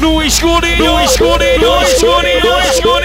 Louis Curio, Luiz Curio, Luiz Curio, Luiz Curio.